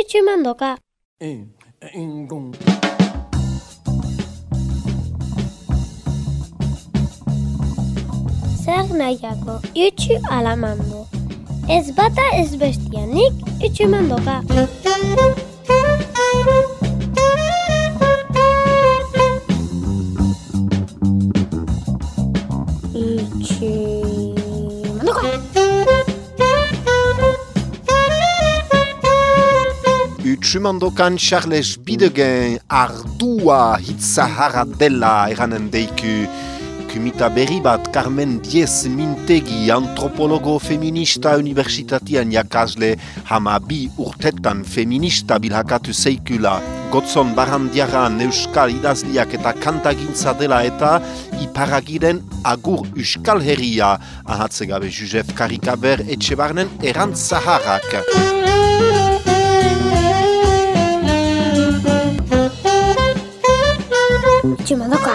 itxumandoka. E, engon. Zer nahiako, itxu alamando. Ez bata ez bestianik itxumandoka. Itxumandoka. Utsumandokan Charles Bidegen ardua hitzaharra dela eranen deiku. Kumita berri bat Carmen Diez Mintegi antropologo feminista universitatian jakasle hama bi urtetan feminista bilhakatu zeikula. Gotzon barandiaran euskal idazliak eta kantagintza dela eta iparagiren agur euskal herria. Ahatzegabe Josef Karikaber etxe barnen erantzaharrak. Itxumandoka.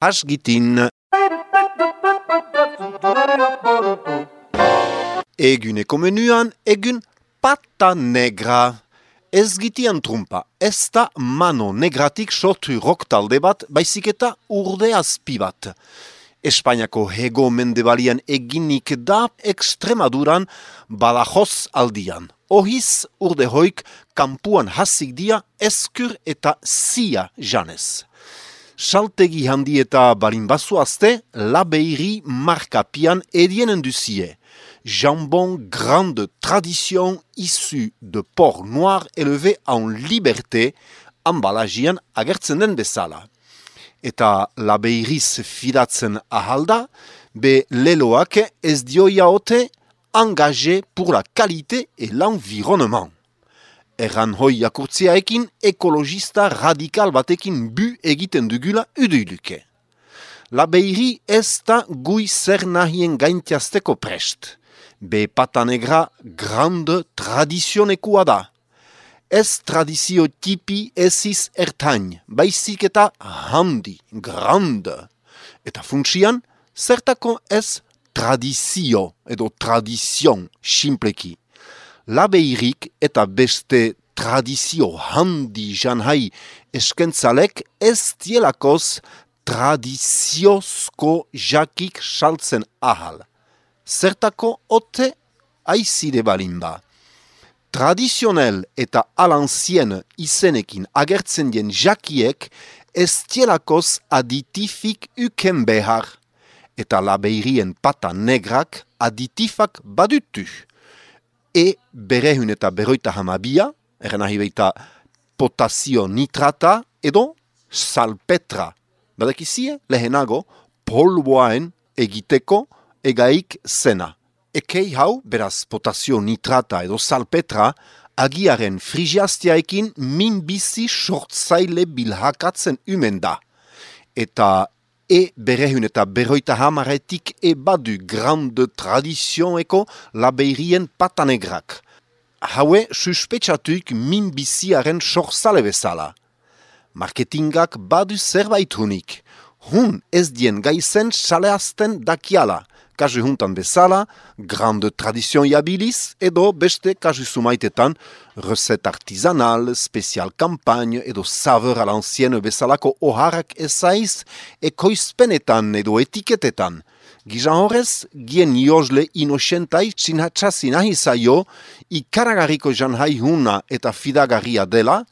Hasgitin. Eguneko menuan, egun pata negra. Ez gitian trumpa, ez da mano negratik sortu roktalde bat, baizik eta urde azpi bat. Espainiako hego mendebalian eginik da ekstremaduran badajoz aldian. Ohiz urde hoik kampuan hasik dia eskur eta zia janez. Saltegi handi eta barinbazu azte, labeiri markapian edienen duzie. Jambon grande tradition issu de porc noir élevé en liberté, ambalagian agertzen den bezala. Eta labeiriz fidatzen ahalda, be leloak ez dio jaote engagé pour la qualité et l'environnement. Erran hoi jakurtziaekin ekologista radikal batekin bu egiten dugula uduiluke. Labeiri ez da gui zer nahien gaintiazteko prest. Be pata negra grande tradizionekua da. Ez tradizio tipi eziz ertain, baizik eta handi, grande. Eta funtsian, zertako ez tradizio edo tradizion simpleki. Labeirik eta beste tradizio handi janhai eskentzalek ez dielakoz tradiziozko jakik saltzen ahal. Zertako ote aizide balimba. Tradizionel eta alansien izenekin agertzen dien jakiek ez dielakoz aditifik uken behar. Eta labeirien pata negrak aditifak badutu. E berehun eta beroita hamabia, erren ahi beita potasio nitrata edo salpetra. Badakizie lehenago polboaen egiteko egaik zena. Ekei hau, beraz potasio nitrata edo salpetra, agiaren frigiaztiaekin minbizi sortzaile bilhakatzen umen da. Eta e berehun eta beroita hamaretik e badu grande tradizioneko labeirien patanegrak. Haue suspetsatuik minbiziaren sorzale bezala. Marketingak badu zerbait hunik. Hun ez dien gaizen saleazten dakiala. Kasu huntan bezala, grande tradizion jabiliz, edo beste kasu sumaitetan, recet artizanal, special kampagne, edo saveur al ancienne bezalako oharak ezaiz, ekoizpenetan edo etiketetan. Gizan horrez, gien jozle inosentai txinhatxasi nahi zaio, ikaragarriko janhai huna eta fidagarria dela,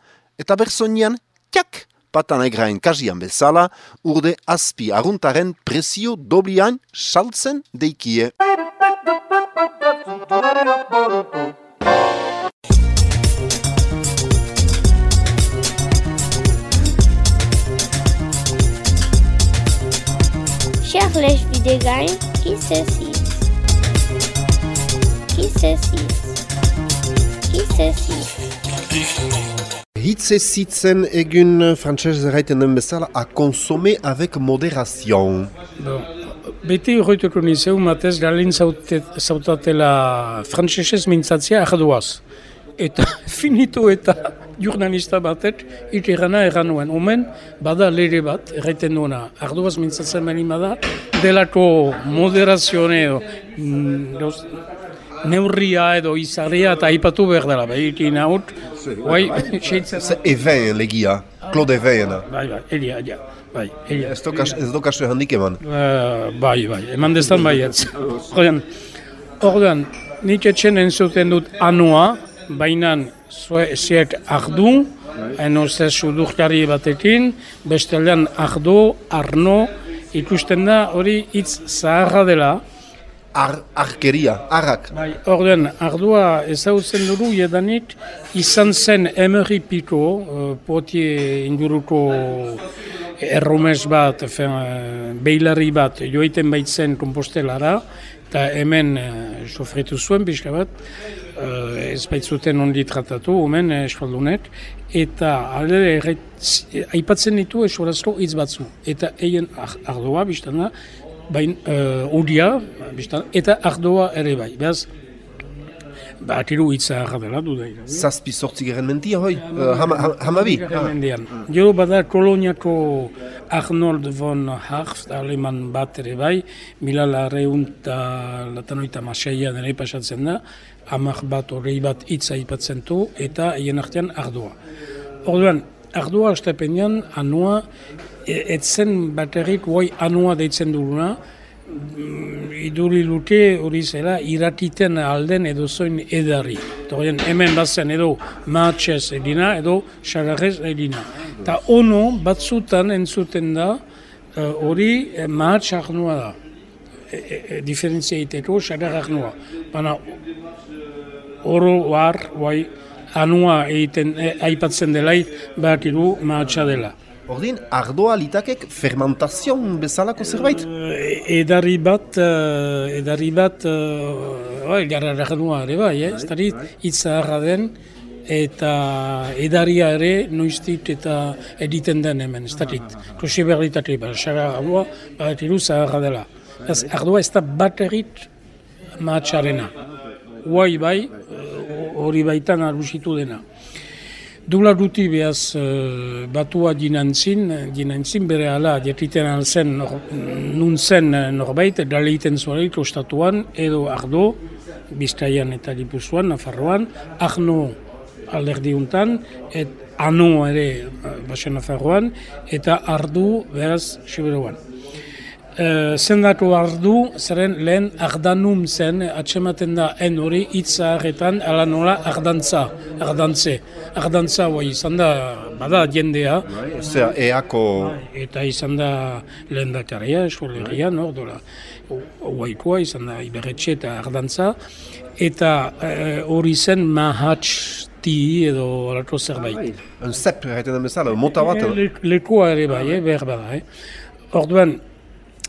eta bersonian, tiak, patan egraen kajian bezala, urde azpi aruntaren presio doblian saltzen deikie. Charles Videgain, qui c'est si? Qui c'est si? Qui c'est si? Hitze zitzen egun frantxez erraiten den bezala a consommer avec modération. Bon, beti horretuko nizeu, matez zaute- zautatela frantsesez mintzatzea arduaz. Eta finitu eta jurnalista batek itirana erran nuen. Omen, bada lere bat, erraiten duena, arduaz mintzatzen bali bada, delako moderazione edo, mm, neurria edo izarria eta aipatu behar dela, ikin haut, bai, seitzen, Even legia, Claude Even. bai, bai, elia, ja, bai, elia. Ez do kas- ez do kasu handik eman. Eh, bai, bai, eman dezan bai ez. Ordean, ordean, nik etxen entzuten dut anua, baina ziek ardu, eno ze sudurkari batekin, besteldean ardo, arno, ikusten da hori hitz zaharra dela. Ar, arkeria, arrak. Bai, ordean, ardua ezagutzen dugu jedanik izan zen emerri piko, uh, potie inguruko erromes bat, fen, uh, beilari bat joiten baitzen kompostelara, eta hemen uh, sofritu zuen pixka bat, uh, ez baitzuten ondi tratatu, hemen eskaldunek, eta alde erret- aipatzen ditu esorazko hitz batzu, eta eien ar- ardua, biztan da, bain uh, udia, biztan, eta ardoa ere bai, behaz, ba, atiru hitza dela du da. Zazpi sortzi geren mentia, hoi? Uh, hama, hama, hamabi? Mendian. Gero bada koloniako Arnold von Harft, aleman bat ere bai, mila larreun eta latanoita maseian ere pasatzen da, amak bat horrei bat hitza aipatzen du, eta hien artean ardoa. Orduan, ardoa estepenean, anua, etzen baterik, guai anua deitzen duguna, mm, iduri lute hori zela iratiten alden edo zoin edari. Torien hemen bazen edo mahatxez edina edo xararrez edina. Ta ono batzutan entzuten da eh, hori uh, mahatx arnua da. E, e, e, diferentzia iteko xarar arnua. Baina oro har, guai, anua egiten, e, aipatzen delaik, bakiru mahatxa dela. Ordin, ardoa litakek fermentazion bezalako zerbait? Eh, edari bat, eh, edari bat, uh, oi, gara ere bai, eh? ez darit, hitza harra den, eta edaria ere noiztit eta editen den hemen, ez darit. Krosi berritate, ba, xara ardua, bat iru zaharra dela. Ez, ardua ez da baterit mahatxarena. Huai bai, hori baitan arusitu dena. Dula duti behaz uh, batua dinantzin, dinantzin bere ala, jakiten alzen nor, nun zen eh, norbait, daleiten zuarik ostatuan, edo ardo, Bizkaian eta Gipuzkoan, Nafarroan, arno alderdiuntan, et ano ere eh, Basen Nafarroan, eta ardu behaz Siberuan. Uh, zendako ardu, zeren lehen ardanum zen, atsematen da en hori hitza harretan, ala nola ardantza, ardantze. Ardantza hoi izan da, bada jendea, Zera, eako... eta izan da lehen dakaria, eskolegian, hor dola, oaikoa, izan da iberretxe eta ardantza, eta eh, hori zen mahatxti edo alako zerbait. Un zep, erraiten den bezala, mota bat. E, le, lekoa ere bai, eh, behar bada. Eh. Orduan,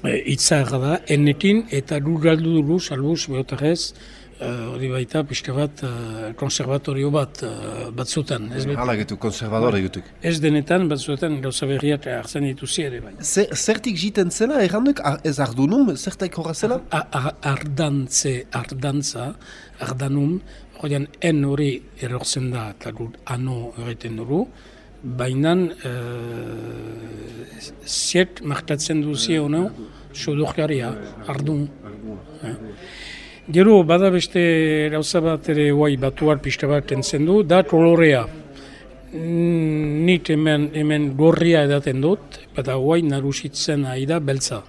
e, itzaharra da, enekin, eta du galdu dugu, salbuz, behotarrez, eh, hori baita, pixka bat, eh, konservatorio bat eh, batzutan. Ez, Hala gitu, konservadore gutuk. ez denetan, batzuetan gauza berriak hartzen dituzi ere bai. Zer, zertik jiten zela, erranduk, ar, ez ardunum, zertaik horra zela? Ar- ardantze, ardantza, ardanum, horian en hori erortzen da, eta dut ano horreten dugu, baina e, ziet markatzen duzi hono, sudurkaria, ardun. Eh. Gero, bada beste gauza bat ere guai batuar pixka bat entzen du, da kolorea. Mm, Nik hemen, hemen gorria edaten dut, eta guai narusitzen ari da beltza.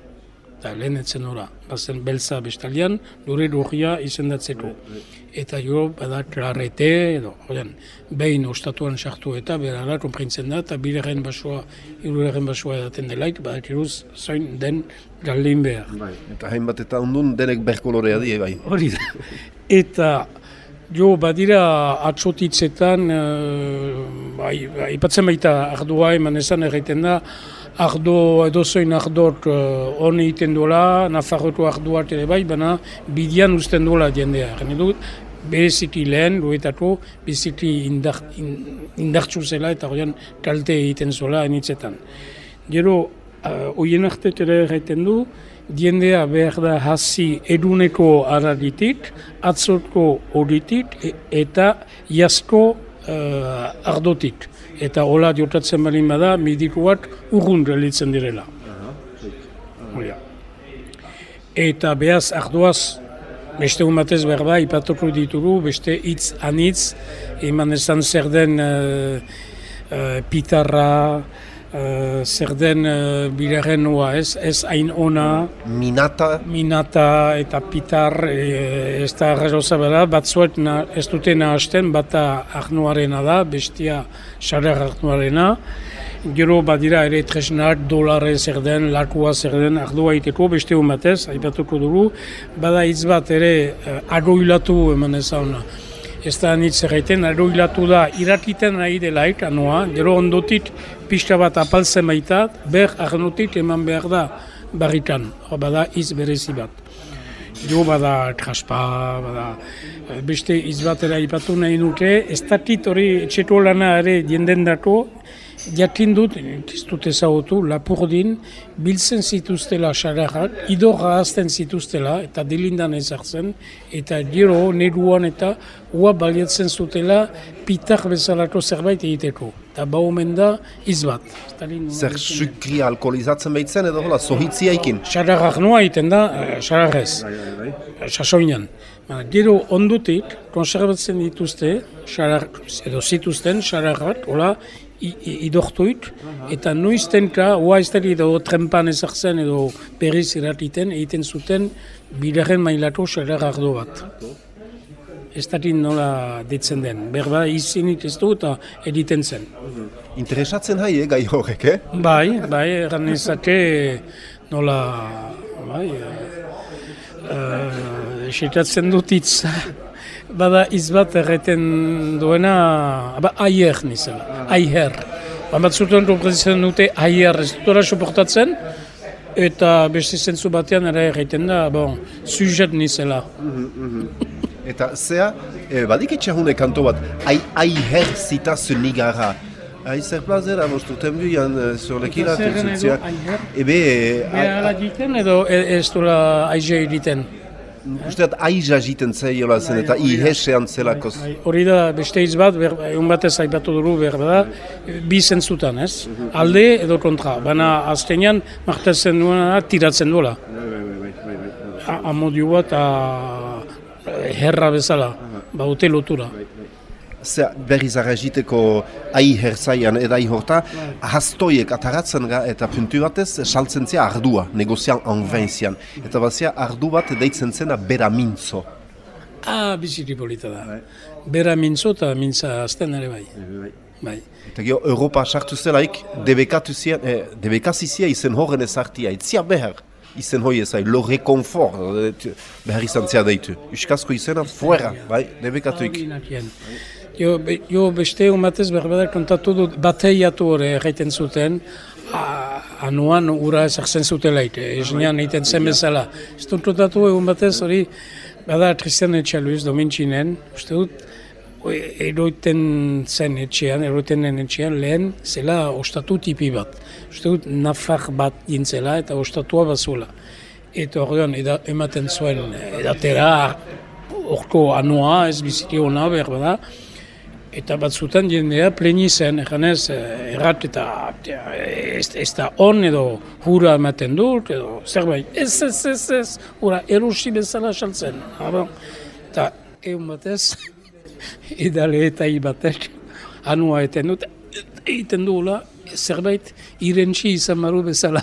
Eta lehen etzen ora, bazen beltza bestalian, dure gorria izendatzeko. Eta jo, bada klarete, edo, oden, behin ostatuan sartu eta berara konprintzen da, eta bireren basoa, irureren basoa edaten delaik, badak iruz, zoin den galdin behar. Eta hainbat eta ondun denek berkolorea die, bai. Hori da. Eta jo badira atzotitzetan, uh, bai, ipatzen baita ardua eman ezan egiten da, ardo edozoin ardot uh, on egiten duela, Nafarroko arduak ere bai, baina bidian uzten duela jendea. Dut, bereziki lehen, duetako, indar, in- indartsu zela eta horien kalte egiten zuela enitzetan. Gero, uh, oien artet ere egiten du, diendea behar da hasi eduneko araditik, atzotko horitik e- eta jasko uh, ardotik. Eta hola diotatzen balin bada, midikoak urrun relitzen direla. Hori. Eta behaz ardoaz beste umatez berba, ipatuko dituru, beste hitz anitz, eman esan zer den uh, uh, pitarra, uh, zer den uh, bilaren noa, ez, ez hain ona, Minata, minata eta pitar, e, ez da arrazoza bera, batzuet na, ez dute nahazten, bata arnuarena da, bestia xarar arnuarena, Gero badira ere tresnak, dolare zer den, lakua zer den, ardua iteko, beste hon batez, aipatuko dugu. Bada hitz bat ere uh, aroilatu eman ezan. Ez da nitz erraiten, aroilatu da irakiten nahi delaik, anoa, gero ondotit pixka bat apaltzen baita, ber arnotit eman behar da barritan, bada hitz berezi bat. Jo bada traspa, bada eh, beste hitz bat ere aipatu nahi nuke, ez dakit hori etxeto lana ere jenden dako, jakin dut, ez dut ezagutu, lapurdin, biltzen zituztela xararrak, idorra azten zituztela, eta dilindan ezartzen, eta gero, neruan eta ua baliatzen zutela, pitar bezalako zerbait egiteko. Eta ba omen da, izbat. zer sukria alkoholizatzen behitzen edo hola, sohitzia ikin. Xararrak noa egiten da, eh, xararrez, sasoinan. Ba, Gero ondutik, konserbatzen dituzte, xarar, edo zituzten, xararrak, hola, idortuit, eta noiztenka, oa ez da edo trempan ezartzen edo berriz eratiten, egiten zuten bilaren mailako xararardo bat. Ez nola ditzen den. Berba izinit ez du eta editen zen. Interesatzen hai, eh, gai horrek, eh? Bai, bai, erran ezake nola, bai, uh, esitatzen dut hitz. Bada hitz bat erreten duena, ba, aier nizela, aier. Ba, bat zuten duprezitzen dute aier, ez dut soportatzen, eta beste zentzu batean ere erraiten da, bon, sujet nizela. Eta zea, eh, badik etxahune kanto bat, ai, ai her zita zunigara. Ai zer plazera, mostuten zorlekira, zer den edo, tutziak. aiher? Ebe, eh, ala egiten edo e- ez duela aize egiten. Usteat aija jiten zeiola zen, eta i hesean zelakoz. Bai, Hori da beste hitz bat, egun batez aipatu dugu behar da, bi zentzutan, ez? Alde edo kontra, baina azkenean martatzen duena tiratzen duela. Amodio bat herra bezala, baute lotura. Zea, berriz arreziteko ai herzaian edai horta, hastoiek ataratzen ga eta puntu batez saltzen zea ardua, negozian anvenzian. Eta bazia ardu bat deitzen zena bera mintzo. Ah, biziki polita da. Bera mintzo eta mintza azten ere bai. Bai. Eta gero, Europa sartu zelaik, debekatu zian, eh, debekazizia izen horren ezartia, etzia behar. Izen hoi ezai, lo rekonfort, eh, behar izan zea deitu. Euskazko izena, fuera, bai, debekatuik. Jo, be, jo beste umatez berbeda kontatu dut bateiatu hori egiten zuten, a- anuan ura ezartzen zutelaik, esnean egiten zen bezala. Ez dut kontatu egun batez hori, bada Christian Etxaluiz, domintxinen, uste dut, eroiten zen etxean, eroiten den etxean lehen, zela ostatu tipi bat. Uste dut, nafar bat gintzela eta ostatua bazuela. Eta orduan, eda, ematen zuen, edatera, orko anoa, ez biziki ona behar bada, eta batzutan jendea pleni zen, eganez, eh, errat eta eh, ez, ez da on edo hura ematen dut, edo zerbait, ez, ez, ez, ez, hura erusi bezala saltzen. Aba, eta egun batez, edale eta ibatek, anua eten dut, egiten duela, zerbait irentxi izan maru bezala.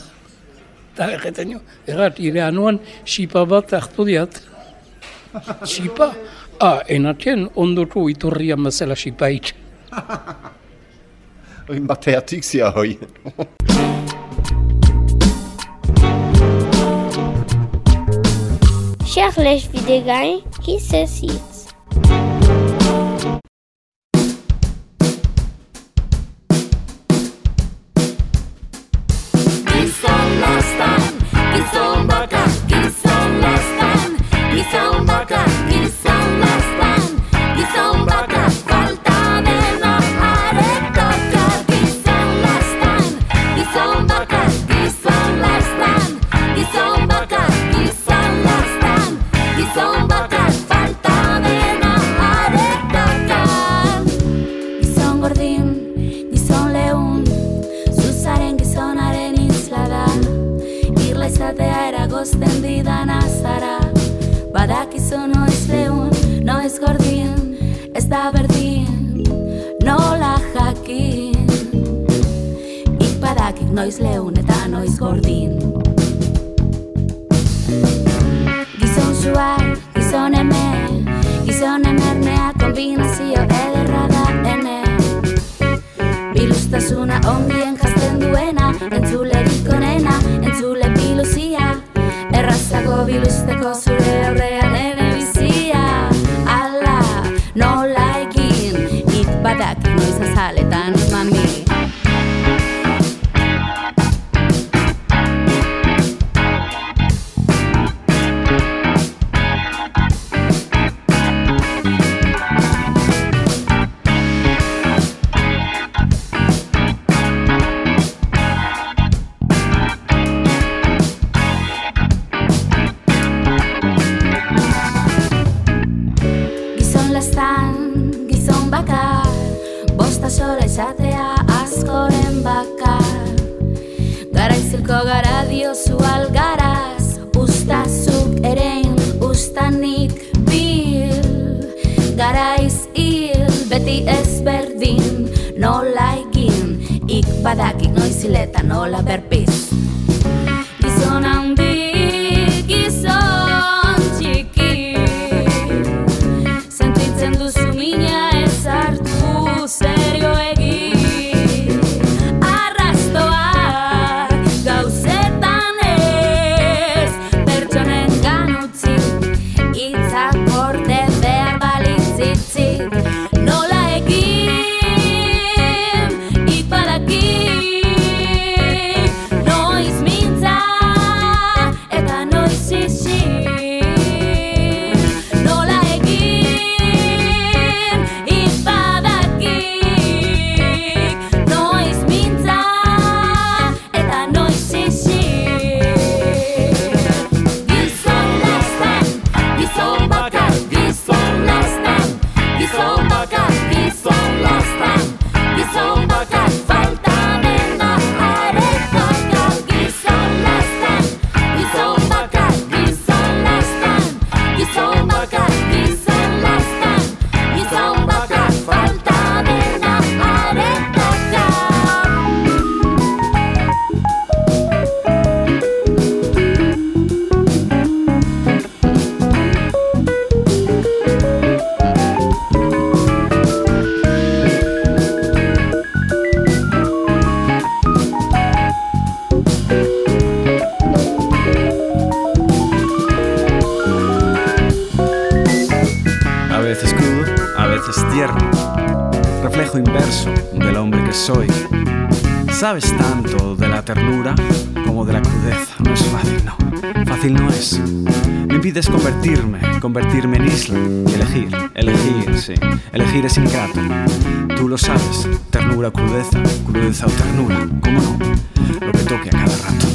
Eta erreten jo, errat, ire anuan, xipa bat hartu diat. Xipa? Ah, enatien ondoko iturrian bezala xipait. Oin bateatik zia hoi. Cherlech videgain, qui se sitz. zu noiz lehun, noiz gordin, ez da berdin, nola jakin. Ik badakik noiz lehun eta noiz gordin. Gizon zua, gizon eme, gizon emernea kombinazio ederra da ene. Bilustasuna ongien jazten duena, entzule dikonena, entzule biluzia, errazago bilusteko zuen. Noiz Impides convertirme, convertirme en isla elegir, elegir, sí. Elegir es ingrato. Tú lo sabes, ternura crudeza, crudeza o ternura, ¿cómo no? Lo que toque a cada rato.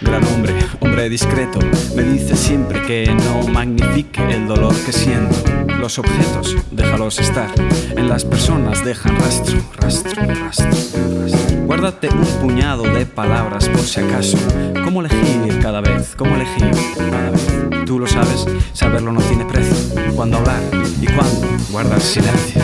Gran hombre, hombre discreto, me dice siempre que no magnifique el dolor que siento. Los objetos, déjalos estar. En las personas dejan rastro, rastro, rastro, rastro. Guárdate un puñado de palabras por si acaso. ¿Cómo elegir cada vez? ¿Cómo elegir cada vez? Tú lo sabes, saberlo no tiene precio. Cuándo hablar y cuándo guardar silencio.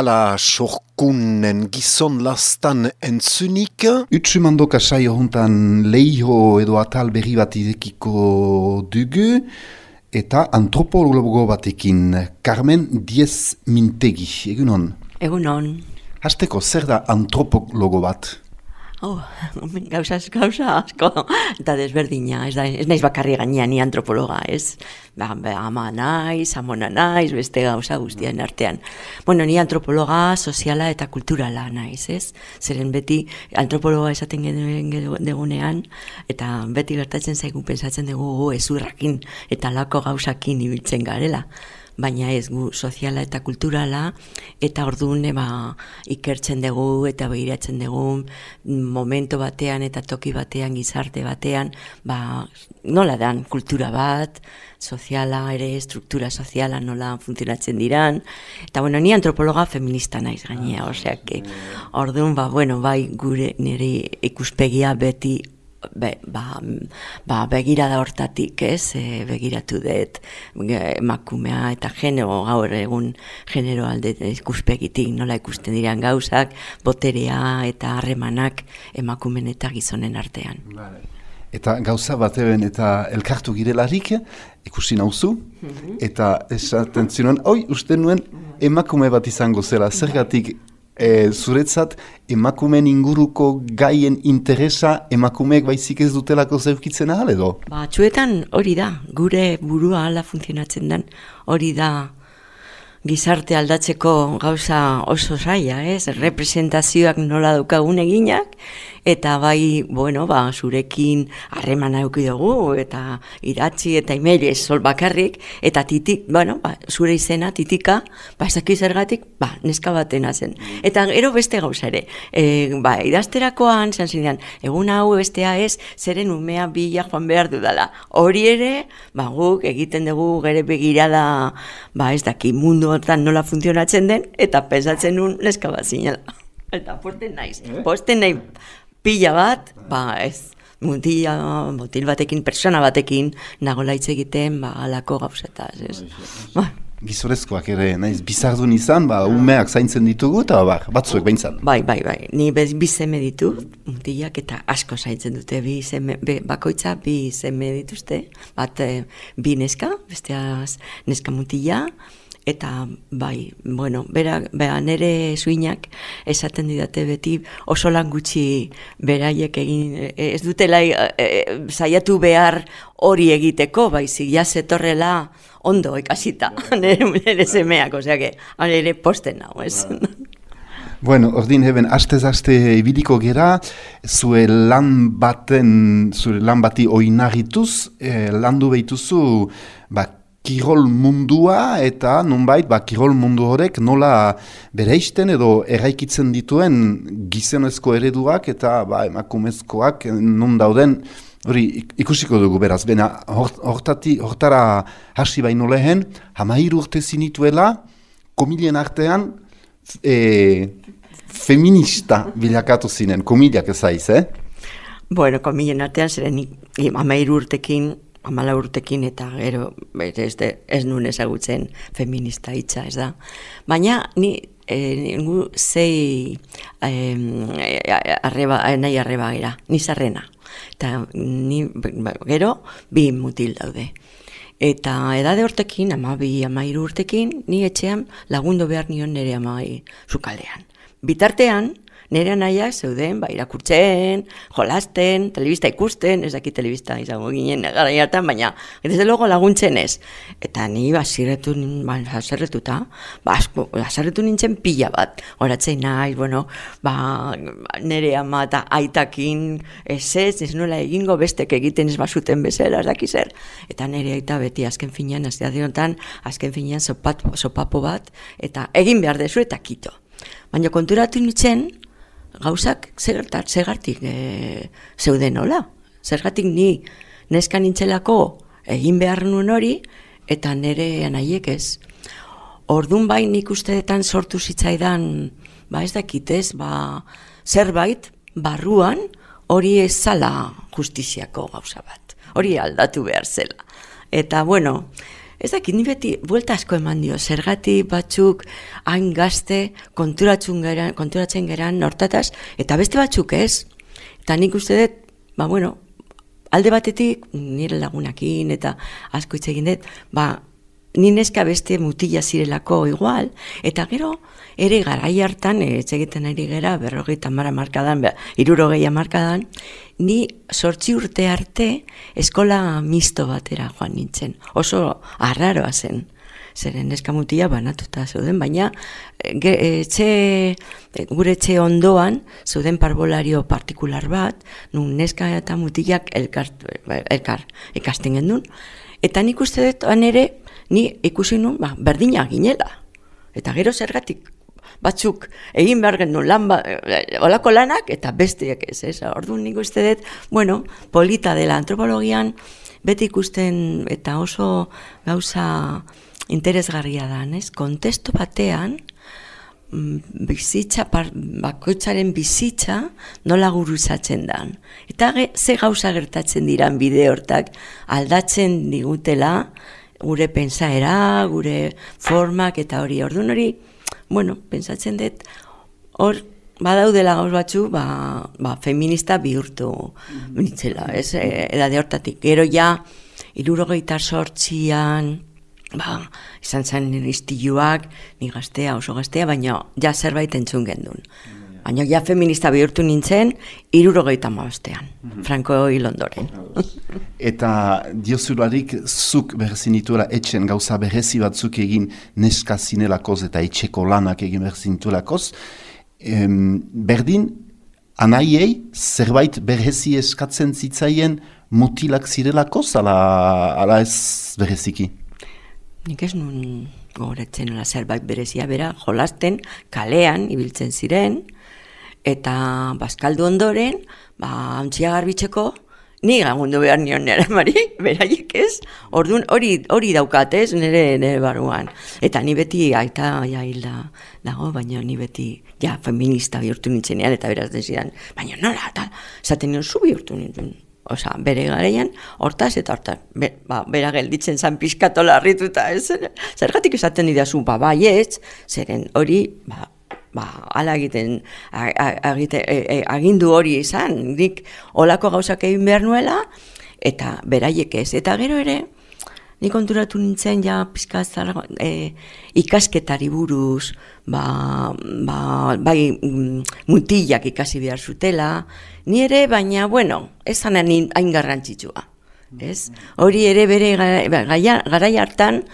Hala sorkunen gizon lastan entzunik. Utsumandoka saio hontan leiho edo atal berri bat idekiko dugu. Eta antropologo batekin, Carmen Diez Mintegi, egunon. Egunon. Hasteko, zer da antropologo bat? Oh, gauza gauza asko, eta desberdina, ez, da, ez naiz bakarri gainean ni antropologa, ez? Ba, ba, ama naiz, amona naiz, beste gauza guztien artean. Bueno, ni antropologa soziala eta kulturala naiz, ez? Zeren beti antropologa esaten genuen degunean, eta beti gertatzen zaigu pensatzen dugu ezurrakin eta lako gauzakin ibiltzen garela. Baina ez gu soziala eta kulturala, eta orduan ba, ikertzen dugu eta behiratzen dugu momento batean eta toki batean, gizarte batean, ba, nola dan kultura bat, soziala ere, struktura soziala nola funtzionatzen diran, eta bueno, ni antropologa feminista naiz gainea, osea, que orduan, ba, bueno, bai gure nire ikuspegia beti be, ba, ba, begirada hortatik, ez, e, begiratu dut emakumea eta genero gaur egun genero alde ikuspegitik nola ikusten diran gauzak, boterea eta harremanak emakumen eta gizonen artean. Eta gauza bat eben eta elkartu girelarik, ikusi nauzu, eta esaten zinuen, oi, uste nuen emakume bat izango zela, zergatik e, zuretzat emakumeen inguruko gaien interesa emakumeek baizik ez dutelako zeukitzen ahal edo? Ba, txuetan hori da, gure burua ala funtzionatzen den, hori da gizarte aldatzeko gauza oso zaila, ez? Representazioak nola daukagun eginak, eta bai, bueno, ba, zurekin harremana eduki dugu, eta idatzi eta emailez sol bakarrik, eta titik, bueno, ba, zure izena, titika, ba, ezaki zergatik, ba, neska batena zen. Eta gero beste gauza ere, e, ba, idazterakoan, zan zinean, egun hau bestea ez, zeren umea bila joan behar dudala. Hori ere, ba, guk egiten dugu gere begirada, ba, ez daki mundu hortan nola funtzionatzen den, eta pesatzen nun neska bat zinela. Eta posten naiz, posten nahi pila bat, ba ez, mutila, mutil batekin, persona batekin, nagola hitz egiten, ba, alako gauzetaz, ez. Ba, Gizorezkoak ere, naiz, bizardun izan, ba, umeak zaintzen ditugu, eta ba, batzuek behintzan. bai, bai, bai, ni bez, bi seme ditu, mutilak eta asko zaintzen dute, bi seme, be, bakoitza bi seme dituzte, bat eh, bi neska, besteaz neska mutila, eta bai, bueno, bera, bera nere suinak esaten didate beti oso lan gutxi beraiek egin, e, ez dutela e, e, saiatu behar hori egiteko, baizik ja zetorrela ondo ikasita nere, nere semeak, osea que nere posten nau, ez? Bueno, ordin heben, astez aste ibiliko gera, zue lan baten, zure lan bati oinagituz, eh, landu behituzu, ba, kirol mundua eta nunbait, ba, kirol mundu horrek nola bereisten edo erraikitzen dituen gizonezko ereduak eta ba, emakumezkoak nun dauden, hori ik- ikusiko dugu beraz, bena hortati, hortara hasi baino lehen, hamairu urte zinituela, komilien artean, e, feminista bilakatu zinen, komiliak ezaiz, eh? Bueno, komilen artean zeren ni amairu urtekin, amala urtekin eta gero ez, de, ez nun ezagutzen feminista hitza, ez da. Baina ni eh, ningu zei eh, arreba, nahi arreba gera, ni zarrena. Eta ni, ba, gero bi mutil daude. Eta edade hortekin, ama bi amairu urtekin, ni etxean lagundu behar nion nire amai sukaldean. Bitartean, nire nahiak zeuden, ba, irakurtzen, jolasten, telebista ikusten, ez dakit telebista izango ginen gara hartan, baina desde luego laguntzen ez. Eta ni basirretu, ba, haserretuta, ba, asko, haserretu nintzen pila bat. Horatzen naiz, bueno, ba, nire ama eta aitakin ez ez, ez nola egingo bestek egiten ez bazuten bezala, ez daki zer. Eta nire aita beti azken finean, azte honetan, azken finean sopat, sopapo bat, eta egin behar dezu eta kito. Baina konturatu nintzen, gauzak zegartat, zegartik e, zeuden nola. Zergatik ni neska nintzelako egin behar nuen hori, eta nire anaiek ez. Ordun bai nik usteetan sortu zitzaidan, ba ez dakit ez, ba zerbait barruan hori ez zala justiziako gauza bat. Hori aldatu behar zela. Eta bueno, ez dakit ni beti buelta asko eman dio, zergatik batzuk hain gazte konturatzen geran, konturatzen geran nortataz, eta beste batzuk ez. Eta nik uste dut, ba bueno, alde batetik, nire lagunakin eta asko hitz egin dut, ba, ni neska beste mutila zirelako igual, eta gero ere garai hartan, eh, etxe egiten ari gera, berrogeita mara markadan, be, irurogeia markadan, ni sortzi urte arte eskola misto batera joan nintzen. Oso arraroa zen. Zeren neska mutila banatuta zeuden, baina eh, ge, etxe, eh, gure etxe ondoan zeuden parbolario partikular bat, nun neska eta mutilak elkar, elkar ikasten gendun, Eta nik uste dut, ere, ni ikusi nun, ba, berdina ginela. Eta gero zergatik batzuk egin behar genuen lan ba, eh, olako lanak eta besteak ez, ez? Orduan nik uste dut, bueno, polita dela antropologian, beti ikusten eta oso gauza interesgarria da, ez? Kontesto batean, mm, bizitza, bakoitzaren bizitza nola guruzatzen dan. Eta ge, ze gauza gertatzen diran bide hortak aldatzen digutela gure pensaera, gure formak eta hori. Orduan hori, bueno, pensatzen dut, hor, badaudela gauz batzu, ba, ba, feminista bihurtu nintzela, ez, e, edade hortatik. Gero ja, irurogeita sortzian, ba, izan zen istiluak, ni gaztea, oso gaztea, baina ja zerbait entzun gendun. Baina ja feminista bihurtu nintzen, irurogeita maaztean, Franco hil ondoren. Eta diozularik zuk berezin dituela etxen gauza berezi batzuk egin neska zinelakoz eta etxeko lanak egin berezin dituelakoz. Em, berdin, anaiei zerbait berezi eskatzen zitzaien mutilak zirelakoz, ala, ala ez bereziki? Nik ez nun gogoretzen nola zerbait berezia bera, jolasten, kalean, ibiltzen ziren, eta bazkaldu ondoren, ba, ontzia garbitzeko, ni lagundu behar nion nire mari, beraiek ez, orduan hori hori daukat ez, nire, nire barruan. Eta ni beti, aita ja hilda dago, baina ni beti, ja, feminista bihurtu nintzenean, eta beraz dezidan, baina nola, eta, zaten nion zu bihurtu nintzen. Osa, bere garaian, hortaz eta hortaz, be, ba, bera gelditzen zan pixkatola harrituta, ez? Zergatik esaten didazu, ba, bai ez, zeren hori, ba, ba, ala egiten, agite- e- e- agindu hori izan, nik olako gauzak egin behar nuela, eta beraiek ez. Eta gero ere, nik konturatu nintzen ja pizka zara, e, ikasketari buruz, ba, ba, bai mm, mutilak ikasi behar zutela, ni ere, baina, bueno, ez hain garrantzitsua. Ez? Hori ere bere gara- ba, gaia- garai hartan,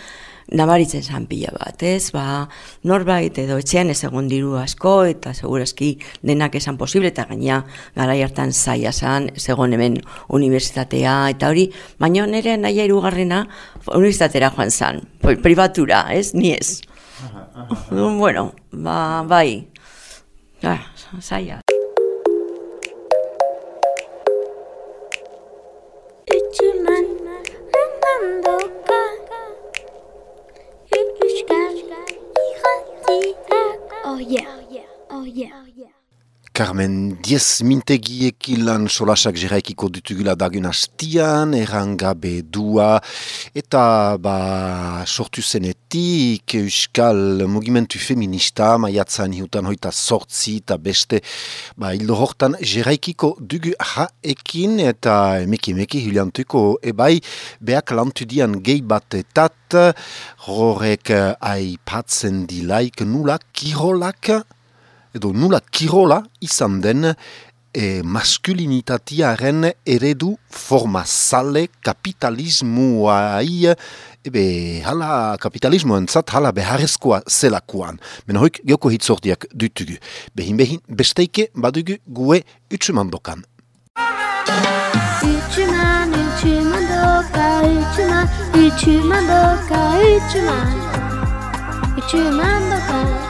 nabaritzen zan pila bat, ez? Ba, norbait edo etxean ez egon diru asko eta segurazki denak esan posible eta gaina garai hartan zaila zan, ez egon hemen unibertsitatea eta hori, baina nire naia irugarrena unibertsitatera joan zan, pri- privatura, ez? Ni ez. bueno, ba, bai, ah, zaila. Yeah. Carmen, diez mintegiek ilan solasak jeraikiko ditugula dagun hastian, errangabe dua, eta ba, sortu zenetik euskal mugimentu feminista, maiatzan hiutan hoita sortzi eta beste, ba, hildo hortan jeraikiko dugu haekin, eta emeki emeki hilantuko ebai, beak lantudian gehi batetat, horrek aipatzen dilaik nula kirolak, edo nula kirola izan den e, maskulinitatearen eredu formazale kapitalismuai ebe hala kapitalismoen zat hala beharrezkoa zelakoan. Mena hoik joko hitzordiak dutugu. Behin behin besteike badugu gue utsumandokan. Ütümen Ütümen doka Ütümen Ütümen doka Ütümen Ütümen doka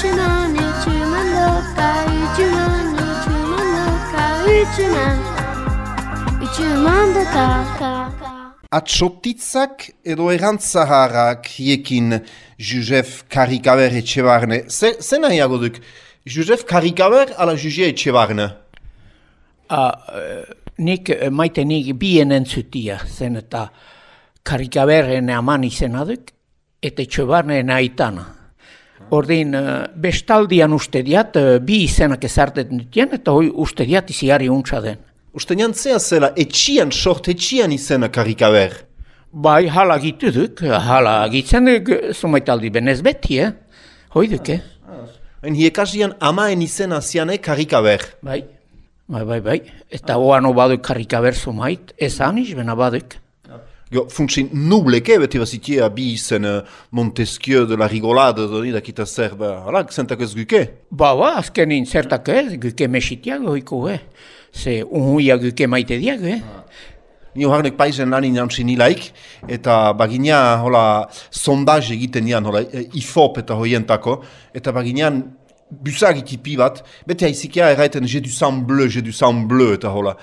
Ütümen Ütümen doka Ütümen Ütümen doka Ütümen Ütümen doka Atsotitzak edo erantzaharrak hiekin Josef Karikaber etxebarne. Ze, ze nahiago duk? Josef Karikaber ala Josef etxebarne? Ah, nik eh, maite nik bien entzutia zen eta karikaberren aman izena duk, eta txobarnen aitana. Ordin, eh, bestaldian uste diat, eh, bi izenak ezartet ditien, eta hoi uste diat iziari untsa den. Uste niantzea zela etxian, sort etxian izena Karikaber. Bai, hala gitu duk, hala gitzen duk, zumaitaldi benez beti, eh? Hoi duk, eh? En hiekasian amaen izena ziane Karikaber. Bai, bai, bai, bai. Eta oano baduk karikaber zumait, ez aniz, bena baduk. Jo, funtsin nubleke, beti bazitia bi izen uh, Montesquieu de la Rigolade, edo nidakita zer, ba, halak, zentak ez guke. Ba, ba, azkenin zertak ez, guke mesitiago hoiko, eh? Ze unhuia guke maite diago, eh? Ni horrenek paisen lan inantzi nilaik, eta bagina hola sondaz egiten nian, hola e, IFOP eta hoientako, eta baginean busagi tipi bat, bete haizikia erraiten je du sang bleu, je du sang bleu, eta hola.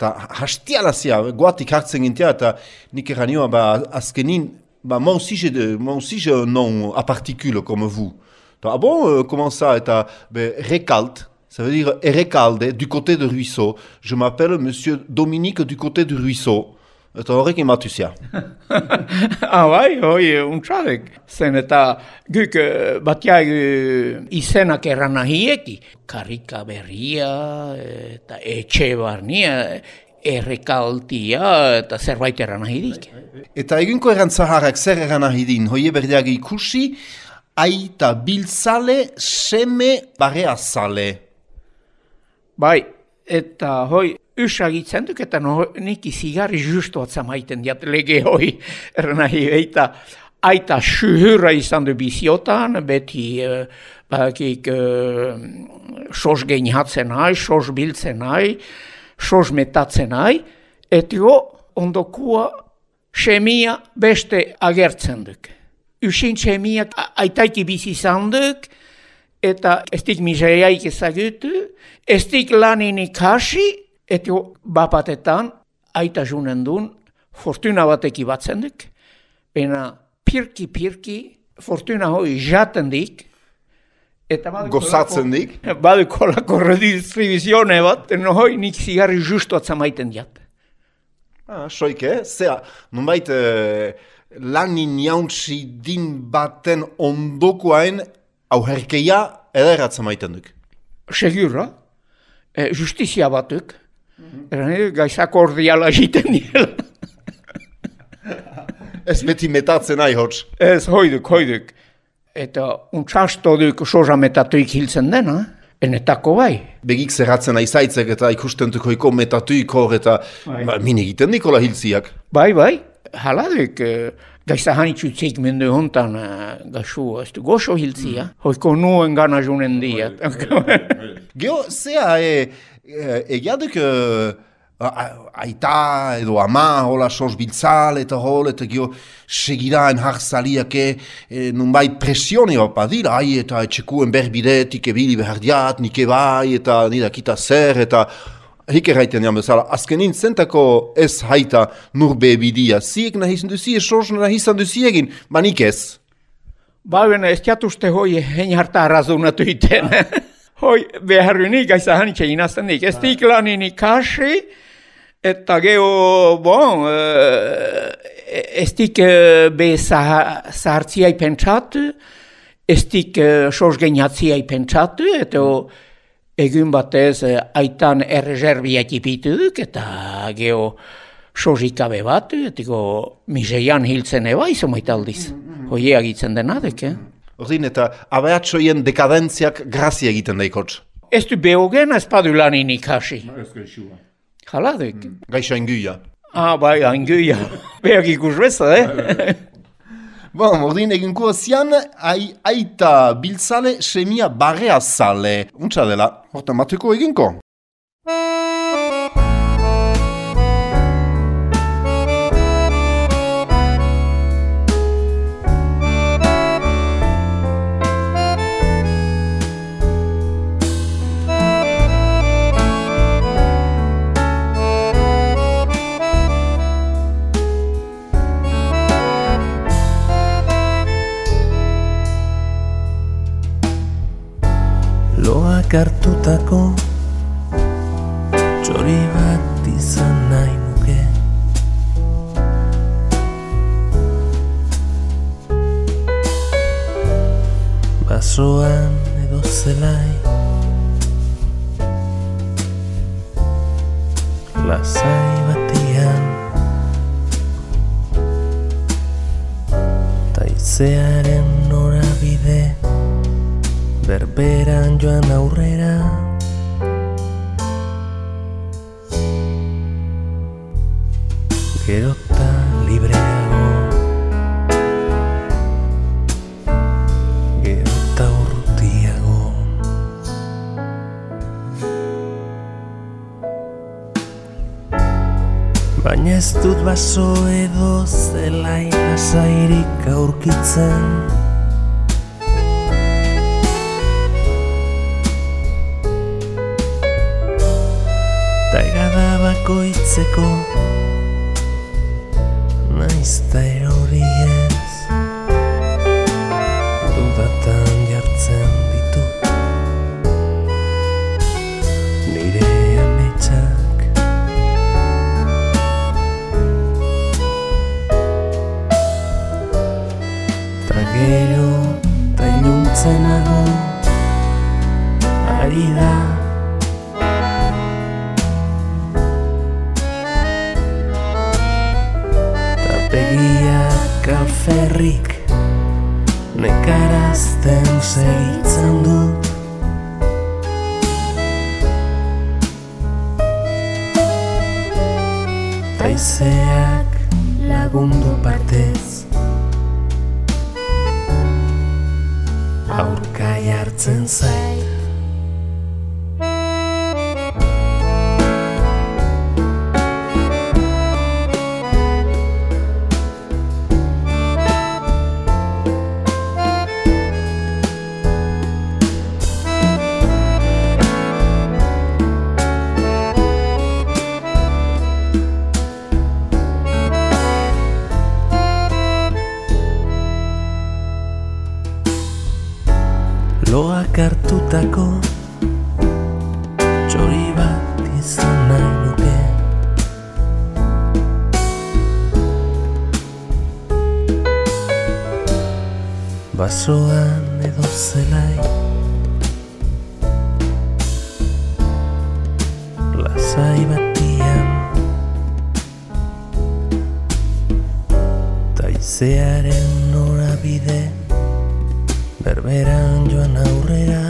Ta hastiala zia, guatik hartzen gintia, eta nik eranioa ba azkenin, ba moi aussi j'ai un nom à particules comme vous. Ta, ah bon, euh, comment ça, eta, be, recalt, ça veut dire Erekalde, du côté de Ruisseau. Je m'appelle Monsieur Dominique du côté du Ruisseau. Eta horrek ematu zia. ah, bai, hoi, untxadek. Zen eta guk batiak eh, izenak erran nahieki. Karika berria, eta etxe barnia, errekaltia, eta zerbait erran nahidik. Eta egunko eran zaharrak zer eran ahidin, hoie berdeak ikusi, aita biltzale, seme barrea zale. Bai, eta hoi, usagitzen duk, eta no, nik izigarri justu atzamaiten diat lege hoi, erran nahi, eta aita suhura izan du biziotan, beti uh, bakik uh, sos geinatzen nahi, sos biltzen nahi, sos metatzen nahi, eta jo, ondokua semia beste agertzen duk. Usin semia aitaiki bizi izan duk, eta ez dik miseriaik ezagutu, ez dik lanin ikasi, eta bapatetan aita junen duen, fortuna batek batzen duk, bena pirki-pirki, fortuna hoi jaten dik, eta Gozatzen dik? Badu kolako redistribuzione bat, no hoi nik zigarri justu atzamaiten diat. Ah, soike, zea, nunbait, eh, lanin jauntzi din baten ondokoain auherkeia ederatzen maiten duk. Segurra, e, justizia batuk, mm gaizak ordiala egiten dira. Ez beti metatzen nahi hots. Ez hoiduk, hoiduk. Eta untxasto duk soja metatuik hiltzen dena, enetako bai. Begik zerratzen aizaitzek eta ikusten dukoiko metatuik hor eta Bai. ba, min egiten dikola hiltziak. Bai, bai, haladuk, e, gaisa hanitxutzik mendu hontan, e, gaxu, ez du goxo hiltzia, hoiko nuen gana junen dia. Geo, zea, e, e, egia duk e, a- aita edo ama hola sos biltzal eta hol eta gio segiraen harzaliake e, nunbait presione bat badira, ai eta etxekuen berbidetik ebili behar diat, nike bai eta nidakita zer eta Hik erraiten jan bezala, azkenin zentako ez haita nur bebidia, ziek nahi izan duzie, sos nahi izan duziegin, banik ez. Bai, bena, ez jatuzte hoi hein harta arrazunatu iten. hoi, beharrunik gaisa hanitxe inazten dik. Ez dik lanin ikasi, eta geho, bon, eh, ez dik eh, be zaha- zahartziai pentsatu, ez dik eh, sos geniatziai pentsatu, eta egun batez aitan erreserbiak ipitu duk, eta geho sosikabe bat, eta go miseian hiltzen eba izo maitaldiz. Hoi egitzen dena dek, eh? Ordin, eta abeatsoien dekadentziak grazia egiten daikotz. Ez du behogen ez padu lanin ikasi. Hala dek. Gaixo enguia. Ah, bai, anguia. Behak ikus beza, eh? Bon, ordin eginko zian, ai, aita biltzale semia barrea zale. Untsa dela, hortan batuko eginko. Loak hartutako txori bat izan nahi nuke. Basoan edo zelai Lasai batian. Taizearen berberan joan aurrera. Gero eta libreago Gero eta urrutiago Baina ez dut baso edo zelai lasairik aurkitzen Sekoj, go! Taizearen norabide Berberan joan aurrera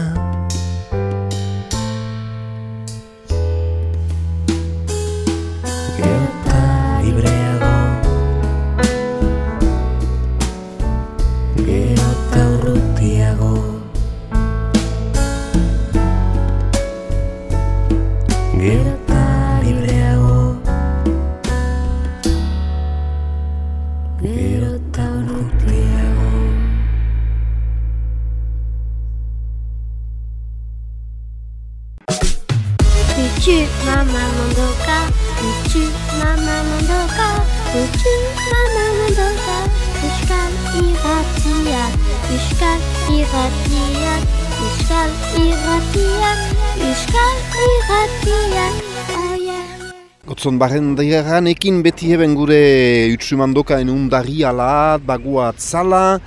Gotzon barren ekin beti heben gure utsumandoka enundari alat, bagua atzala,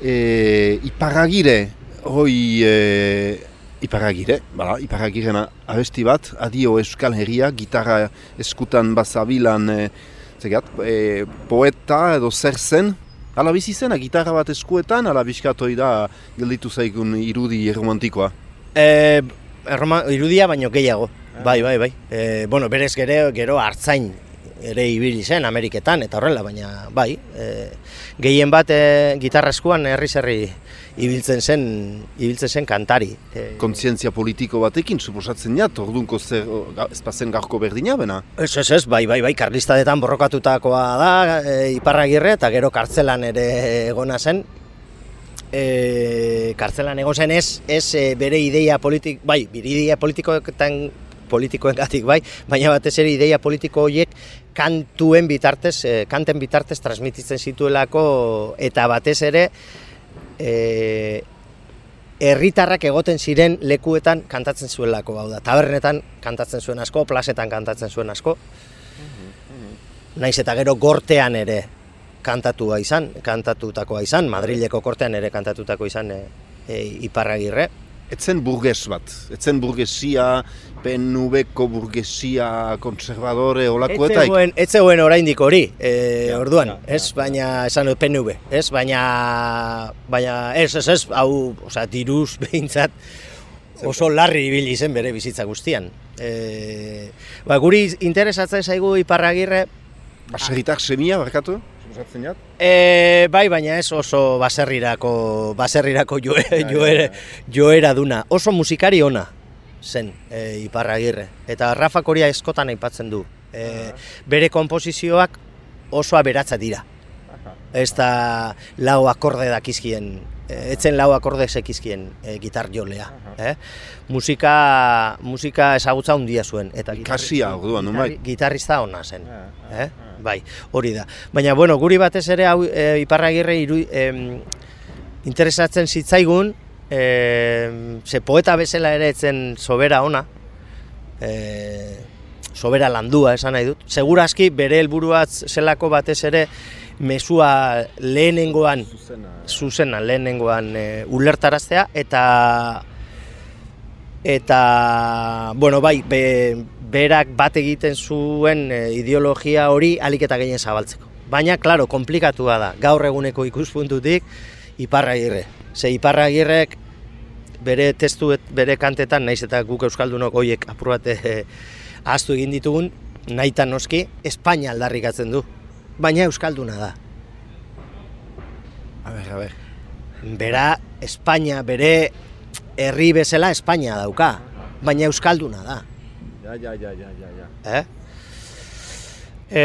e, iparagire, hoi e, iparagire, bala, iparagirena abesti bat, adio euskal herria, gitarra eskutan bazabilan, e, zegat, e, poeta edo zer zen, Ala bizi zena, gitarra bat eskuetan, ala biskatoi da gelditu zaigun irudi romantikoa. E, erroma, irudia baino gehiago. Bai, bai, bai. E, bueno, berez gero, gero hartzain ere ibili zen Ameriketan eta horrela, baina bai, e, gehien bat e, gitarra eskuan herri herri ibiltzen zen, ibiltzen zen kantari. E, Kontzientzia politiko batekin, suposatzen jat, ordunko zer, ga- ez bazen garko berdina bena. Ez, ez, ez, bai, bai, bai, karlistadetan borrokatutakoa da, e, iparragirre, eta gero kartzelan ere egona zen. E, kartzelan egon zen ez, ez e, bere ideia politik, bai, bere ideia politikoetan politikoengatik bai, baina batez ere ideia politiko horiek kantuen bitartez, e, kanten bitartez transmititzen zituelako eta batez ere e, herritarrak egoten ziren lekuetan kantatzen zuelako, hau da, tabernetan kantatzen zuen asko, plazetan kantatzen zuen asko, naiz eta gero gortean ere kantatua izan, kantatutakoa izan, Madrileko kortean ere kantatutako izan e, e, iparragirre. Etzen burges bat, etzen burgesia, PNV-ko burgesia konservadore olako eta Etzegoen, etzegoen oraindik hori, e, orduan, ez, baina esan dut PNV, ez, baina, baina, ez, ez, ez, hau, osea, diruz behintzat, oso larri ibili zen bere bizitza guztian. E, ba, guri interesatzen zaigu iparragirre, baserritar semia, barkatu? Suposatzen jat? E, bai, baina ez oso baserrirako, baserrirako joe, joera, joera duna. Oso musikari ona zen e, Iparragirre. Eta Rafa Koria eskotan aipatzen du E, bere komposizioak oso aberatza dira. Ez da lau akorde dakizkien, etzen lau akorde sekizkien e, gitar jolea. Eh? Musika, musika ezagutza handia zuen. Eta Ikasia, orduan, bai? Gitarrista ona zen. Eh? Bai, hori da. Baina, bueno, guri batez ere hau e, iparragirre iru, em, interesatzen zitzaigun, e, ze poeta bezala ere etzen sobera ona, e, sobera landua esan nahi dut. Segurazki bere helburua zelako batez ere mesua lehenengoan, zuzena, lehenengoan e, ulertaraztea, eta eta bueno, bai, be, berak bat egiten zuen e, ideologia hori alik eta gehien zabaltzeko. Baina, klaro, komplikatua da, gaur eguneko ikuspuntutik, iparragirre. Ze iparragirrek bere testu, bere kantetan, naiz eta guk euskaldunok hoiek apur bat eh, ahaztu egin ditugun, nahitan noski, Espainia aldarrikatzen du. Baina euskalduna da. A ber, a ber. Bera, Espainia, bere herri bezala Espainia dauka. Baina euskalduna da. Ja, ja, ja, ja, ja, ja. Eh? E,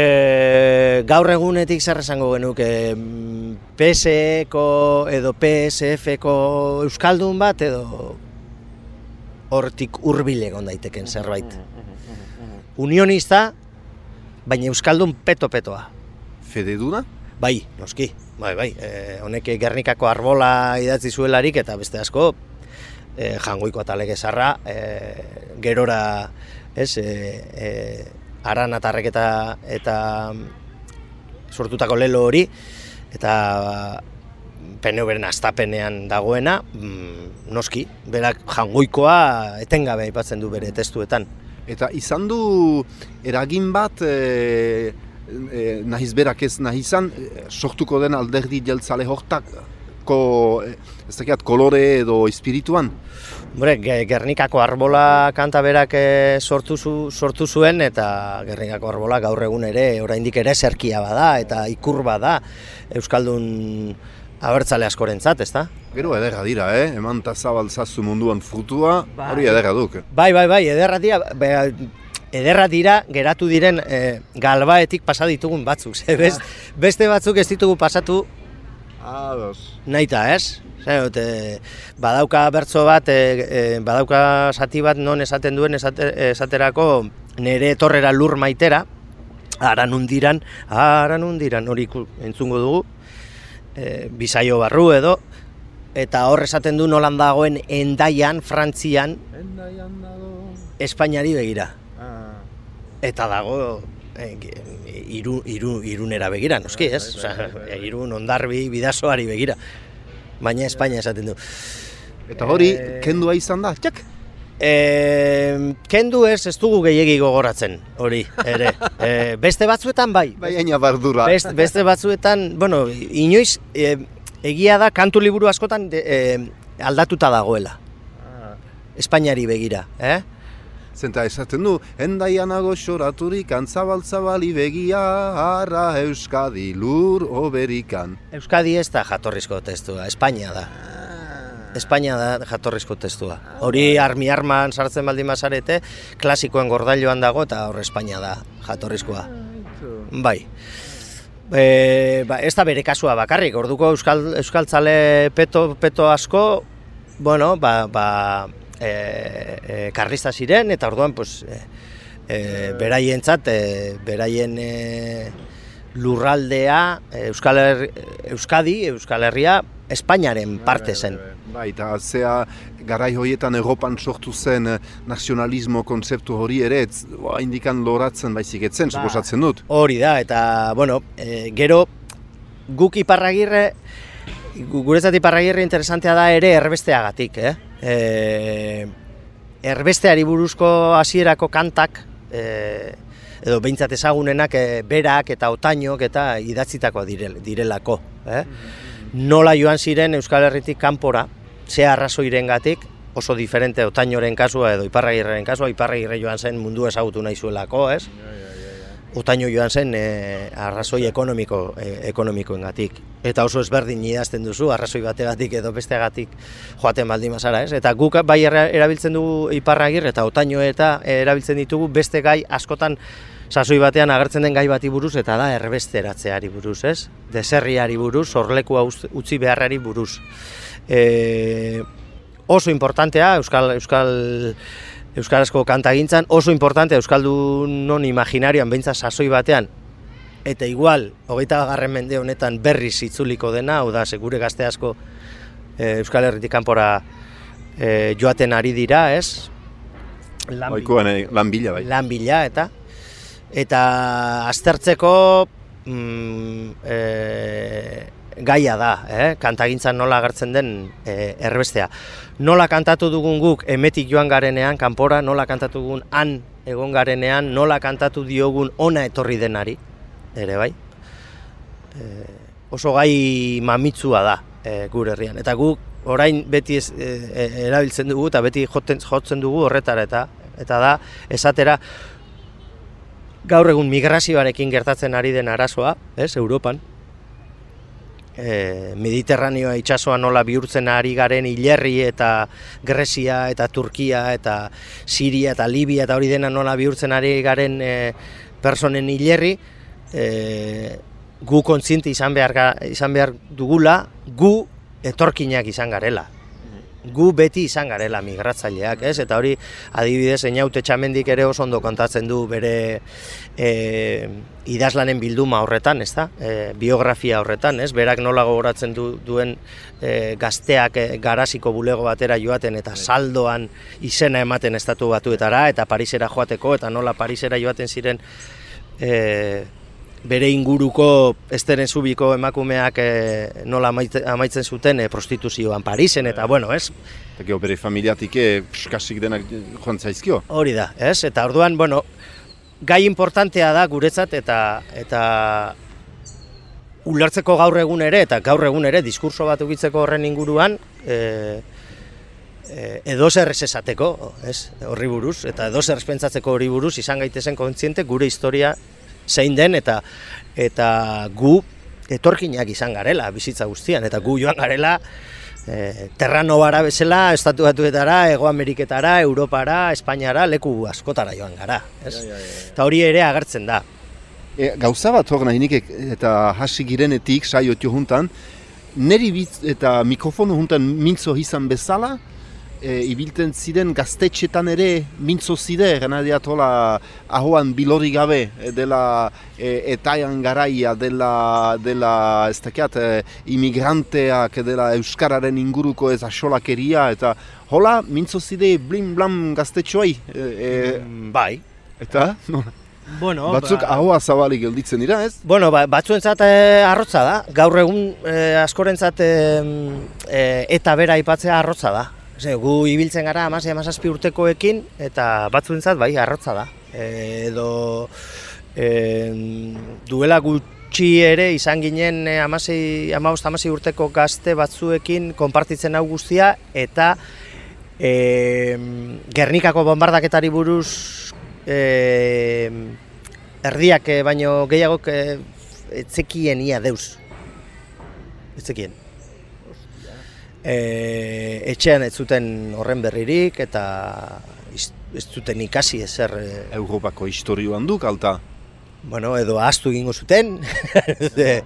gaur egunetik zer esango genuke mm, PSE-ko edo PSF-ko euskaldun bat edo hortik hurbil egon daiteken zerbait. Unionista, baina euskaldun peto-petoa. Fededuna? Bai, noski, bai, bai. E, honek Gernikako arbola idatzi zuelarik eta beste asko e, jangoiko atalege zarra, e, gerora, ez, e, e, aran atarrek eta, eta sortutako lelo hori, eta PNV-ren astapenean dagoena, mm, noski, berak jangoikoa etengabe aipatzen du bere testuetan. Eta izan du eragin bat, e, e, nahiz berak ez nahi izan, e, sortuko den alderdi jeltzale hortako, e, ez dakiat, kolore edo espirituan? Ge- Gernikako arbola kanta berak eh, sortu, zu, sortu zuen eta Gernikako arbola gaur egun ere oraindik ere zerkia bada eta ikur bada Euskaldun abertzale askorentzat, ezta? Gero ederra dira, eh? Eman ta zabaltzazu munduan frutua, hori ederra duk. Bai, bai, bai, ederra dira, be, ederra dira geratu diren eh, galbaetik pasa ditugun batzuk. Ze, best, beste batzuk ez ditugu pasatu Ados. Naita, ez? Dut, e, badauka bertso bat, e, e, badauka zati bat non esaten duen esate, esaterako nere etorrera lur maitera, aran undiran, aran undiran, hori entzungo dugu, e, bisaio barru edo, eta hor esaten du nolan dagoen endaian, frantzian, Espainiari begira. Eta dago e, iru, iru, irunera begira, noski, ez? Osea, irun, ondarbi, bidasoari begira. Baina Espainia esaten du. Eta hori, kendua izan da, txak? E, kendu ez, ez dugu gehiegi gogoratzen, hori, ere. E, beste batzuetan bai. Baina bardura. Best, beste batzuetan, bueno, inoiz, e, egia da, kantu liburu askotan de, e, aldatuta dagoela. Espainiari begira, eh? Zenta esaten du, endaianago xoraturik antzabaltzabali begia, harra Euskadi lur oberikan. Euskadi ez da jatorrizko testua, Espainia da. Espainia da jatorrizko testua. Hori armi arman sartzen baldin bazarete, klasikoen gordailoan dago eta hor Espainia da jatorrizkoa. Bai. E, ba, ez da bere kasua bakarrik, orduko euskal, euskaltzale peto, peto asko, bueno, ba, ba, e, e, karlista ziren, eta orduan, pues, e, e, beraientzat, e, beraien e, lurraldea, Euskal Her Euskadi, Euskal Herria, Espainiaren parte zen. Bai, eta zea garai horietan Europan sortu zen eh, nazionalismo kontzeptu hori ere, ez, ba, indikan loratzen baizik etzen, suposatzen dut. Hori da, eta, bueno, e, gero, guk iparragirre, gu- guretzat iparragirre interesantea da ere erbesteagatik, eh? E, erbesteari buruzko hasierako kantak, e, edo behintzat ezagunenak e, berak eta otainok eta idatzitako direl, direlako. Eh? Nola joan ziren Euskal Herritik kanpora, ze arrazoirengatik, oso diferente otainoren kasua edo iparragirren kasua, iparragirre joan zen mundu ezagutu nahi zuelako, ez? Otaino joan zen e, arrazoi ekonomiko, e, ekonomikoengatik. eta oso ezberdin idazten duzu, arrazoi bategatik edo besteagatik joaten baldin bazara, ez? Eta guk bai era- erabiltzen dugu iparragir eta otaino eta erabiltzen ditugu beste gai askotan sasoi batean agertzen den gai bati buruz eta da erbesteratzeari buruz, ez? Deserriari buruz, orlekua utzi beharrari buruz. E, oso importantea euskal euskal euskarazko kantagintzan oso importante euskaldunon imaginarioan beintza sasoi batean eta igual hogeita garren mende honetan berriz itzuliko dena, hau da segure gazte asko e, Euskal Herritik kanpora e, joaten ari dira, ez? Lan Oikoan eh, lan bila bai. lan bila eta eta aztertzeko mm, e, gaia da, eh? kantagintzan nola agertzen den e, erbestea. Nola kantatu dugun guk emetik joan garenean, kanpora, nola kantatu dugun han egon garenean, nola kantatu diogun ona etorri denari, ere bai. E, oso gai mamitsua da e, gure herrian. Eta guk orain beti ez, e, erabiltzen dugu eta beti joten, jotzen dugu horretara eta eta da esatera gaur egun migrazioarekin gertatzen ari den arazoa, ez, Europan, e, Mediterraneoa itsasoa nola bihurtzen ari garen hilerri eta Grezia eta Turkia eta Siria eta Libia eta hori dena nola bihurtzen ari garen e, personen hilerri, e, gu kontziente izan behar, izan behar dugula, gu etorkinak izan garela. Gu beti izan garela migratzaileak, ez? Eta hori adibidez Einaute Txamendik ere oso ondo kontatzen du bere e, idazlanen bilduma horretan, ez da? E, biografia horretan, ez? Berak nola gogoratzen du, duen e, gazteak e, garaziko bulego batera joaten eta saldoan izena ematen estatu batuetara eta Parisera joateko eta nola Parisera joaten ziren e, bere inguruko esteren zubiko emakumeak e, nola amaite- amaitzen zuten e, prostituzioan Parisen eta bueno, ez? Eta gero bere familiatik eh, kasik denak joan zaizkio. Hori da, ez? Eta orduan, bueno, gai importantea da guretzat eta eta ulertzeko gaur egun ere eta gaur egun ere diskurso bat ukitzeko horren inguruan e, e, edo zer ez esateko, ez? Horri buruz eta edo zer pentsatzeko hori buruz izan gaitezen kontziente gure historia zein den eta eta gu etorkinak izan garela bizitza guztian eta gu joan garela e, terranovara bezala, estatu batuetara, Ego Ameriketara, Europara, Espainiara, leku askotara joan gara. Ez? Eta hori ere agertzen da. E, gauza bat hor nahi nik eta hasi girenetik saiotio juntan, neri bitz eta mikrofono juntan mintzo izan bezala, e, ibilten ziren gaztetxetan ere mintzo zide, gana diatola ahoan bilori gabe, e, dela e, etaian garaia, dela, dela ez dakiat, e, imigranteak, dela euskararen inguruko ez asolakeria, eta hola mintzo zide blim blam gaztetxoai. E, e, bai. Eta, nola? Bueno, Batzuk ba- ahoa zabalik gelditzen dira, ez? Bueno, ba, batzuentzat e, arrotza da. Gaur egun e, askorentzat e, e, eta bera aipatzea arrotza da. Ze, gu ibiltzen gara amasei amazazpi urtekoekin eta batzuentzat bai arrotza da. E, edo e, duela gutxi ere izan ginen e, amasei, amabost amasei urteko gazte batzuekin konpartitzen hau guztia eta e, Gernikako bombardaketari buruz e, erdiak eh, baino gehiago e, etzekien ia deus. Etzekien. E, etxean ez zuten horren berririk eta ez zuten ikasi ezer e, Europako historioan duk, alta. bueno, edo ahaztu egingo zuten. e,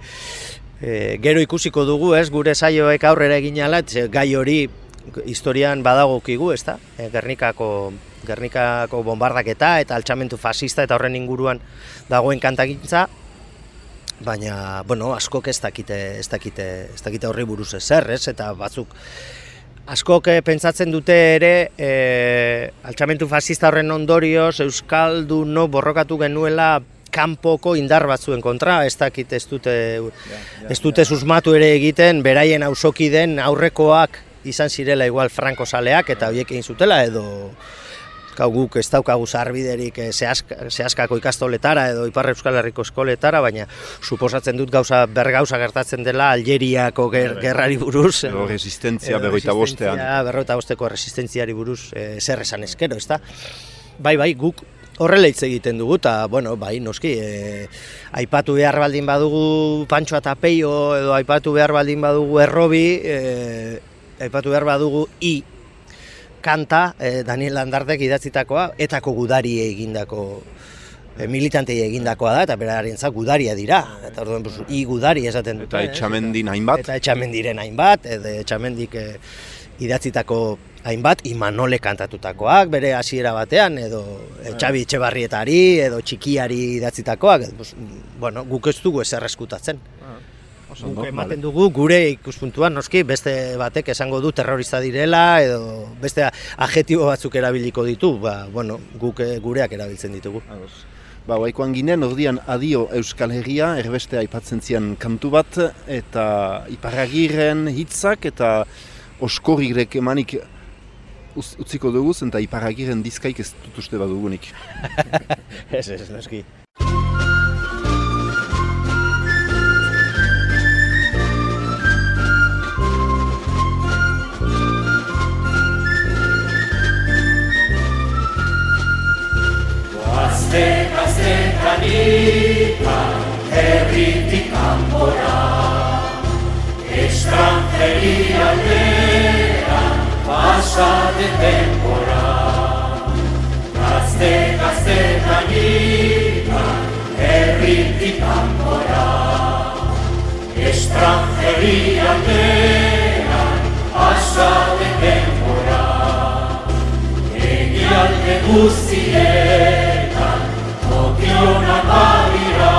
e, gero ikusiko dugu, ez, gure saioek aurrera egin ala, ze gai hori historian badagokigu, ez da? E, Gernikako, Gernikako bombardaketa eta altxamentu fasista eta horren inguruan dagoen kantagintza, baina, bueno, askok ez dakite, ez dakite, ez dakite horri buruz ezer, ez, eta batzuk askok eh, pentsatzen dute ere e, altxamentu fasista horren ondorioz Euskaldunok borrokatu genuela kanpoko indar batzuen kontra, ez dakit ez dute, ez dute susmatu ere egiten, beraien auzoki den aurrekoak izan zirela igual franko saleak eta horiek egin zutela edo Gau guk ez daukagu zarbiderik eh, zehazka, zehazkako ikastoletara edo Ipar Euskal Herriko eskoletara, baina suposatzen dut gauza bergauza gertatzen dela Algeriako ger, gerrari buruz. Edo resistentzia edo berrogeita bostean. berrogeita bosteko resistentziari buruz e, zer esan eskero, ezta? Bai, bai, guk horrela hitz egiten dugu, eta, bueno, bai, noski, e, aipatu behar baldin badugu Pantxo eta Peio, edo aipatu behar baldin badugu Errobi, e, aipatu behar badugu I kanta, e, Daniel Landardek idatzitakoa, etako gudari egindako e, militantei egindakoa da, eta beraren gudaria dira. Eta orduan, pues, i gudari esaten dute. Eta etxamendin hainbat. Eta etxamendiren hainbat, edo etxamendik e, idatzitako hainbat, imanole kantatutakoak, bere hasiera batean, edo e, Xabi Etxebarrietari, edo txikiari idatzitakoak, pues, bueno, guk ez dugu ezer eskutatzen. Guk ematen dugu gure ikuspuntuan noski beste batek esango du terrorista direla edo beste adjetibo batzuk erabiliko ditu, ba, bueno, guk eh, gureak erabiltzen ditugu. Ba, baikoan ginen, ordian adio Euskal Herria, erbeste aipatzen zian kantu bat, eta iparagirren hitzak eta oskorrek emanik utziko dugu, eta iparagirren dizkaik ez dut uste badugunik. ez, ez, noski. Kanika, herritik kanpora, estrangeria aldera, pasa de tempora. Gazte, gazte, kanika, herritik kanpora, estrangeria aldera, pasa de tempora. Egialde guztietan, tokionak badira,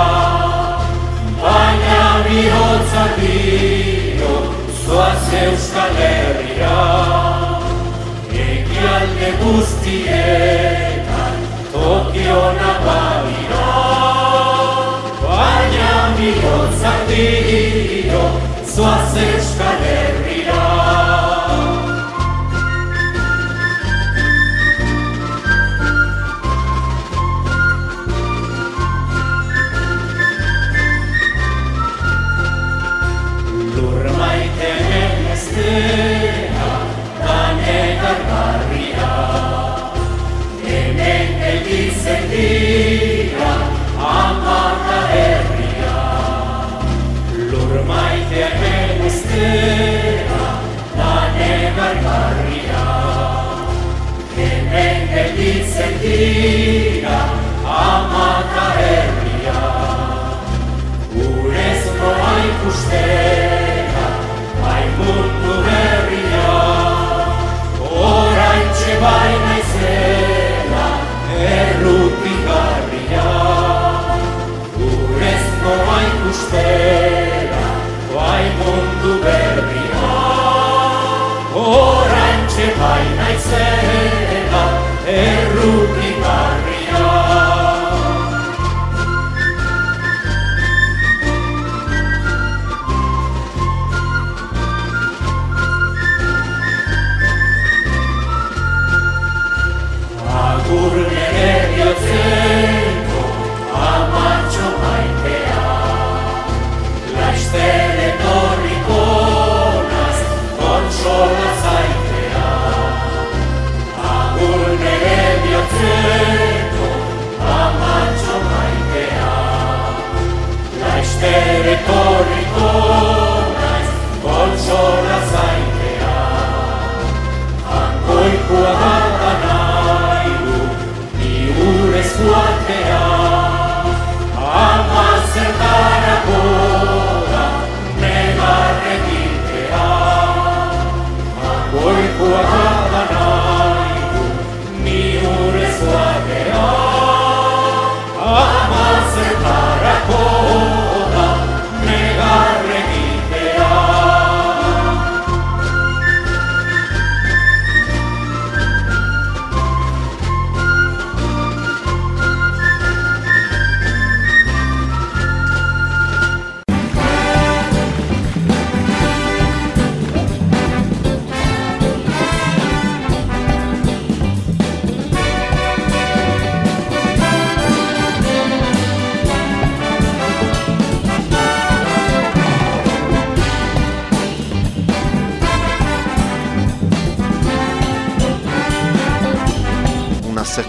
baina bihotzak dio, zoaz Euskal Herrira. Egialde guztietan, tokionak badira, baina bihotzak dio, zoaz Euskal eta herria. Lur maiteen ikustera, bai mundu berria, orain bai naizela,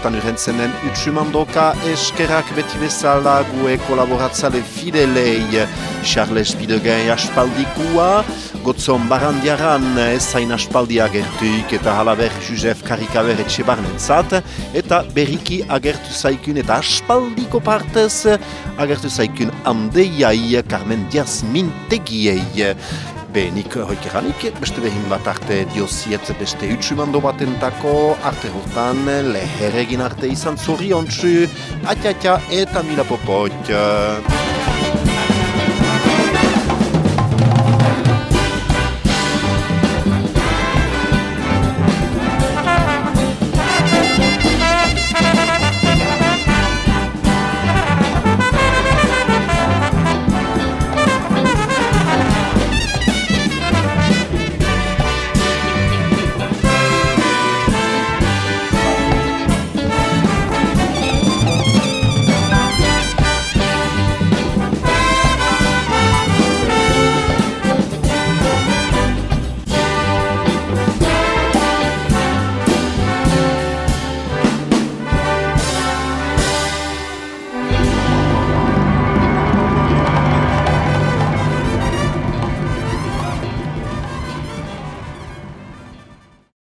zertan urentzen den utsumandoka eskerak beti bezala gue kolaboratzale fidelei Charles Bidegen aspaldikua, gotzon barandiaran ezain aspaldi agertuik eta halaber Josef Karikaber etxe barnentzat, eta berriki agertu zaikun eta aspaldiko partez agertu zaikun andeiai Carmen Diaz Mintegiei. Be, nik hoikeranik, beste behin bat arte dioziet beste utsumando batentako, arte hortan leheregin arte izan zoriontsu, atxatxa eta mila popot.